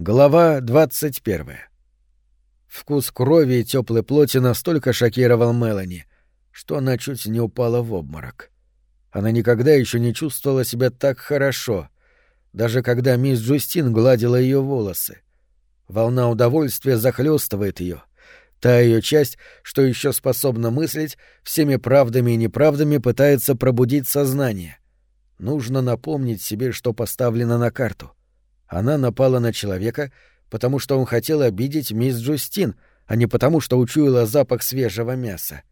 Глава 21. Вкус крови и теплой плоти настолько шокировал Мелани, что она чуть не упала в обморок. Она никогда еще не чувствовала себя так хорошо, даже когда мисс Джустин гладила ее волосы. Волна удовольствия захлестывает ее. Та ее часть, что еще способна мыслить, всеми правдами и неправдами пытается пробудить сознание. Нужно напомнить себе, что поставлено на карту. Она напала на человека, потому что он хотел обидеть мисс Джустин, а не потому, что учуяла запах свежего мяса.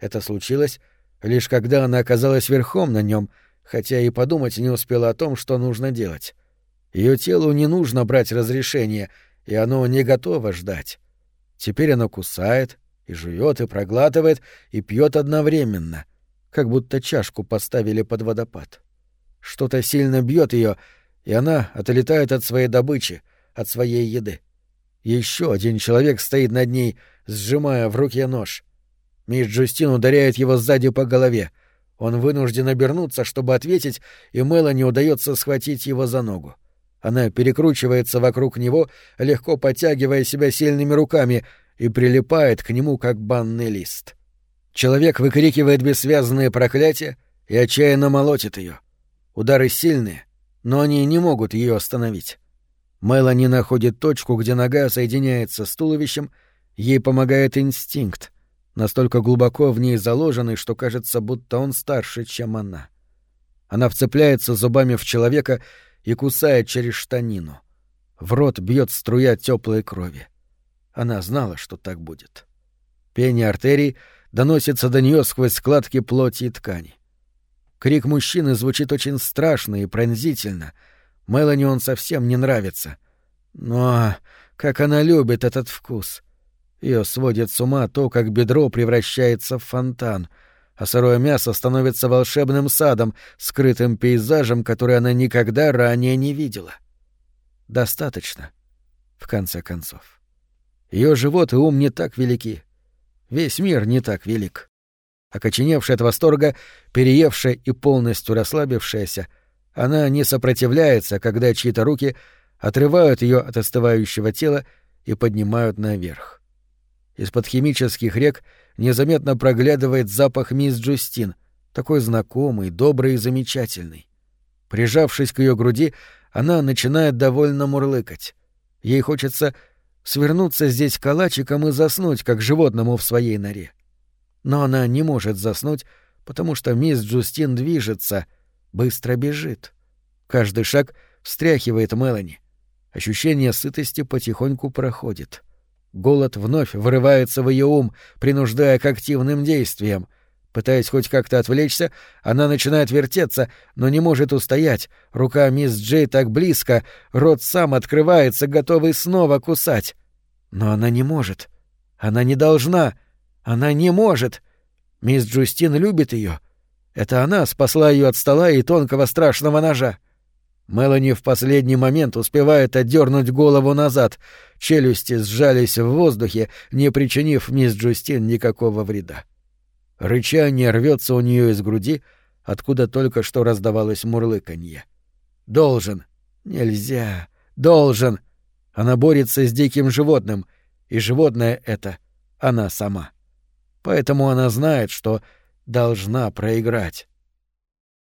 Это случилось лишь когда она оказалась верхом на нем, хотя и подумать не успела о том, что нужно делать. Ее телу не нужно брать разрешение, и оно не готово ждать. Теперь оно кусает, и жует, и проглатывает, и пьет одновременно, как будто чашку поставили под водопад. Что-то сильно бьет ее, и она отлетает от своей добычи, от своей еды. Еще один человек стоит над ней, сжимая в руке нож. Мисс Джустин ударяет его сзади по голове. Он вынужден обернуться, чтобы ответить, и Мелани удается схватить его за ногу. Она перекручивается вокруг него, легко подтягивая себя сильными руками, и прилипает к нему, как банный лист. Человек выкрикивает бессвязные проклятия и отчаянно молотит ее. Удары сильные, но они не могут ее остановить. Мелани находит точку, где нога соединяется с туловищем, ей помогает инстинкт, настолько глубоко в ней заложенный, что кажется, будто он старше, чем она. Она вцепляется зубами в человека и кусает через штанину. В рот бьет струя теплой крови. Она знала, что так будет. Пение артерий доносится до нее сквозь складки плоти и ткани. Крик мужчины звучит очень страшно и пронзительно. Мелани он совсем не нравится. Но как она любит этот вкус. Ее сводит с ума то, как бедро превращается в фонтан, а сырое мясо становится волшебным садом, скрытым пейзажем, который она никогда ранее не видела. Достаточно, в конце концов. Ее живот и ум не так велики. Весь мир не так велик. Окоченевшая от восторга, переевшая и полностью расслабившаяся, она не сопротивляется, когда чьи-то руки отрывают ее от остывающего тела и поднимают наверх. Из-под химических рек незаметно проглядывает запах мисс Джустин, такой знакомый, добрый и замечательный. Прижавшись к ее груди, она начинает довольно мурлыкать. Ей хочется свернуться здесь калачиком и заснуть, как животному в своей норе. Но она не может заснуть, потому что мисс Джустин движется, быстро бежит. Каждый шаг встряхивает Мелани. Ощущение сытости потихоньку проходит. Голод вновь вырывается в ее ум, принуждая к активным действиям. Пытаясь хоть как-то отвлечься, она начинает вертеться, но не может устоять. Рука мисс Джей так близко, рот сам открывается, готовый снова кусать. Но она не может. Она не должна. Она не может. Мисс Джустин любит ее. Это она спасла ее от стола и тонкого страшного ножа. Мелани в последний момент успевает отдернуть голову назад. Челюсти сжались в воздухе, не причинив мисс Джустин никакого вреда. Рычание рвется у нее из груди, откуда только что раздавалось мурлыканье. «Должен! Нельзя! Должен!» Она борется с диким животным, и животное это — она сама. Поэтому она знает, что должна проиграть.